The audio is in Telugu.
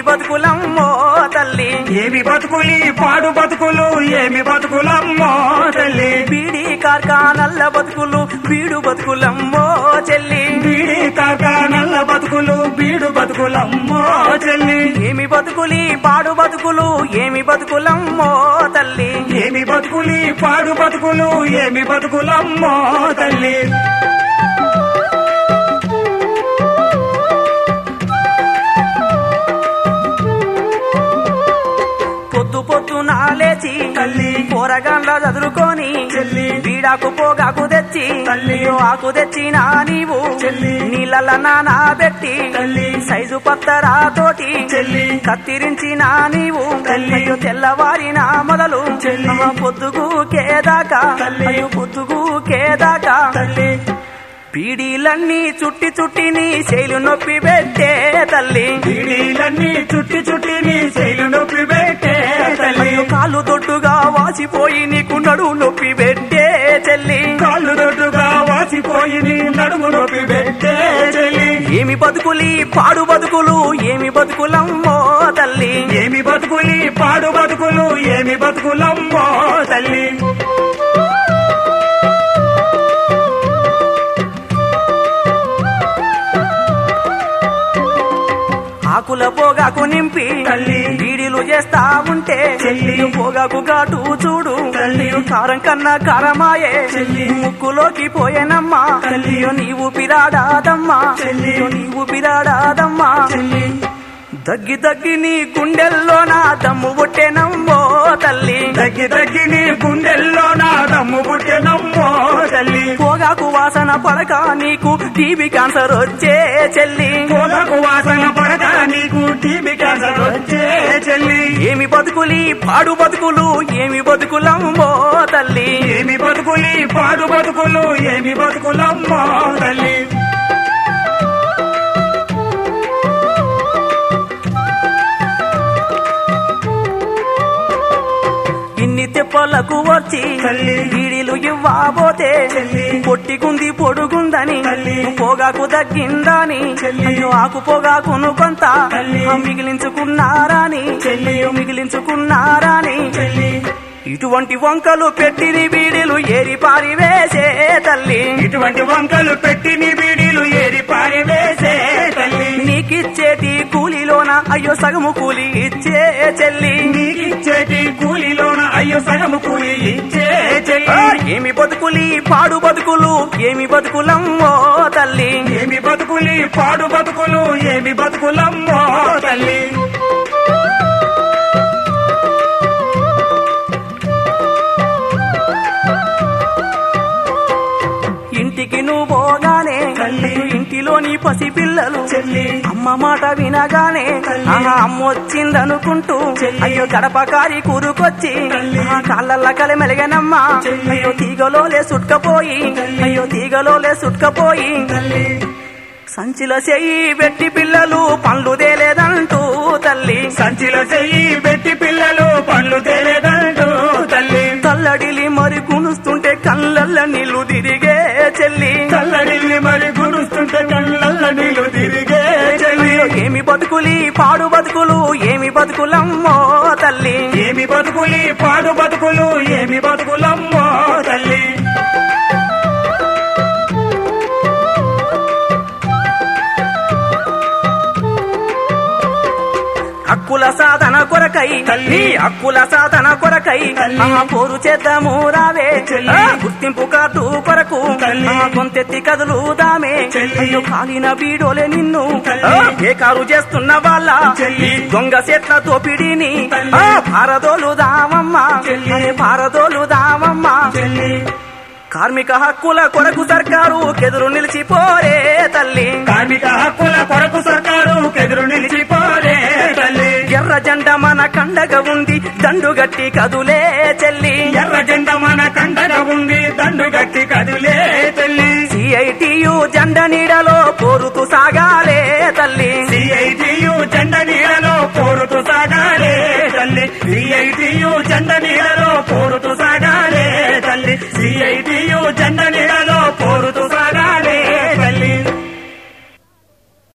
బతుకులమ్మో తల్లి. ఏమి బతుకులి పాడు బతుకులు ఏమి బతుకులమ్మో తల్లి. బీడి కార్ఖానల్ల బతుకులు బీడు బతుకులమ్మో చెల్లి. బీడి కాక నల్ల బతుకులు బీడు బతుకులమ్మో చెల్లి. ఏమి బతుకులి పాడు బతుకులు ఏమి బతుకులమ్మో తల్లి. ఏమి బతుకులి పాడు బతుకులు ఏమి బతుకులమ్మో తల్లి. చెల్లి. బీడాకు పోగాకు తెచ్చి ఆకు తెచ్చిన నీవు చెల్లి. నీళ్ళ నానా పెట్టి తల్లి. సైజు పత్తరా తోటి చెల్లి. కత్తిరించిన నీవు తల్లి. అయ్యో తెల్లవారిన మొదలు పొద్దుగు కేదాకా. అయ్యో పొద్దుగు కేదాకా పీడీలన్నీ చుట్టి చుట్టి నీ శైలు నొప్పి పెట్టే తల్లి. బీడీలన్నీ చుట్టి చుట్టి నీ శైలు నొప్పి పెట్టే తల్లి. కాళ్ళు దొడ్డుగా వాసిపోయి నీకు నడు నొప్పి పెట్టే చెల్లి. కాళ్ళు దొడ్డుగా వాసిపోయి నీ నడుము నొప్పి పెట్టే చెల్లి. ఏమి బతుకులి పాడు బతుకులు ఏమి బతుకులమ్మో తల్లి. ఏమి బతుకులి పాడు బతుకులు ఏమి బతుకులమ్మో పోగాకు నింపి. బీడీలు చేస్తా ఉంటే చెల్లి. పోగాకు ఘాటు చూడు తల్లి. కారం కన్నా కారమాయే చెల్లి. ముక్కులోకి పోయేనమ్మా. నీవు పిరాడాదమ్మా. నీవు పిరాడాదమ్మా దగ్గి దగ్గి నీ గుండెల్లో నా దమ్ము పుట్టేనమ్మో తల్లి. తగ్గి తగ్గి నీ గుండెల్లో నా దమ్ము పుట్టినమ్మో తల్లి. పోగాకు వాసన పడక నీకు టీబీ క్యాన్సర్ వచ్చే చెల్లి. పొలకు వాసన పడక నీకు టీబీ క్యాన్సర్ వచ్చే చెల్లి. ఏమి బతుకులి పాడు బతుకులు ఏమి బతుకులమ్మో తల్లి. ఏమి బతుకులి పాడు బతుకులు ఏమి బతుకులమ్మో తల్లి. తెప్పలకు వచ్చి. బీడీలు ఇవ్వబోతే. పొట్టికుంది పొడుగుందని. పొగాకు తగ్గిందని ఆకు పొగాకును కొంత మిగిలించుకున్నారాని మిగిలించుకున్నారాని ఇటువంటి వంకలు పెట్టిని బీడీలు ఏరి పారివేసే తల్లి. ఇటువంటి వంకలు పెట్టి నీ బీడీలు ఏరి పారివేసే తల్లి. నీకిచ్చేటి కూలీలోన అయ్యో సగము కూలి ఇచ్చే చెల్లి. నీకిచ్చేటి కూలీలోన అయ్యో సగము కూలి ఇచ్చే ఏమి బతుకులి పాడు బతుకులు? ఏమి బతుకులమ్మో తల్లి? ఏమి బతుకులి పాడు బతుకులు? ఏమి బతుకులమ్మో తల్లి? ఇంటిలోని పసిపిల్లలు చెల్లి అమ్మ మాట వినగానే తల్లి. ఆహా, అమ్మ వచ్చిందనుకుంటూ చెల్లి. అయ్యో గడప కారి కూరుకొచ్చి కాళ్ళల్ల కలిమెలిగనమ్మా చెల్లి. అయ్యో తీగలోలే సుట్కపోయి. అయ్యో తీగలోలే సుట్కపోయి సంచిలో చెయ్యి పెట్టి పిల్లలు పండ్లు తేలేదంటూ తల్లి సంచిలో చెయ్యి పెట్టి పిల్లలు పండ్లు తేలేదంటూ తల్లి తల్లడిలి మరి కునుస్తుంటే కళ్ళల్ల నీళ్ళు పాడు బతుకులు ఏమి బతుకులమ్మో తల్లి. ఏమి బతుకులి పాడు బతుకులు ఏమి బతుకులం హక్కుల సాధన కొరకై తల్లి. హక్కుల సాధన కొరకై పోరు చేద్దాము రావే. గుర్తింపు కార్డు కొరకు కొంతెత్తి చెల్లి. అయ్యో కాలిన బీడోలే నిన్ను. ఆ, బేకారు చేస్తున్న వాళ్ళ. దొంగ చెట్ల తోపిడిని. పారదోలు దామమ్మా చెల్లి. పారదోలు దామమ్మా చెల్లి. కార్మిక హక్కుల కొరకు సర్కారు కెదురు నిలిచిపోరే తల్లి. కార్మిక హక్కుల కొరకు సర్కారు మన కండగా ఉంది దండు గట్టి కదులే చెల్లి. ఎర్ర జెండ మన కండగా ఉంది దండు గట్టి కదులే తల్లి సిఐటియు జెండ నీడలో పోరుతూ సాగాలే తల్లి. సిఐటియు జెండ నీడలో పోరుతూ సాగాలే తల్లి. సిఐటియు జెండ నీడలో పోరుతూ సాగాలే తల్లి. సిఐటియు జెండ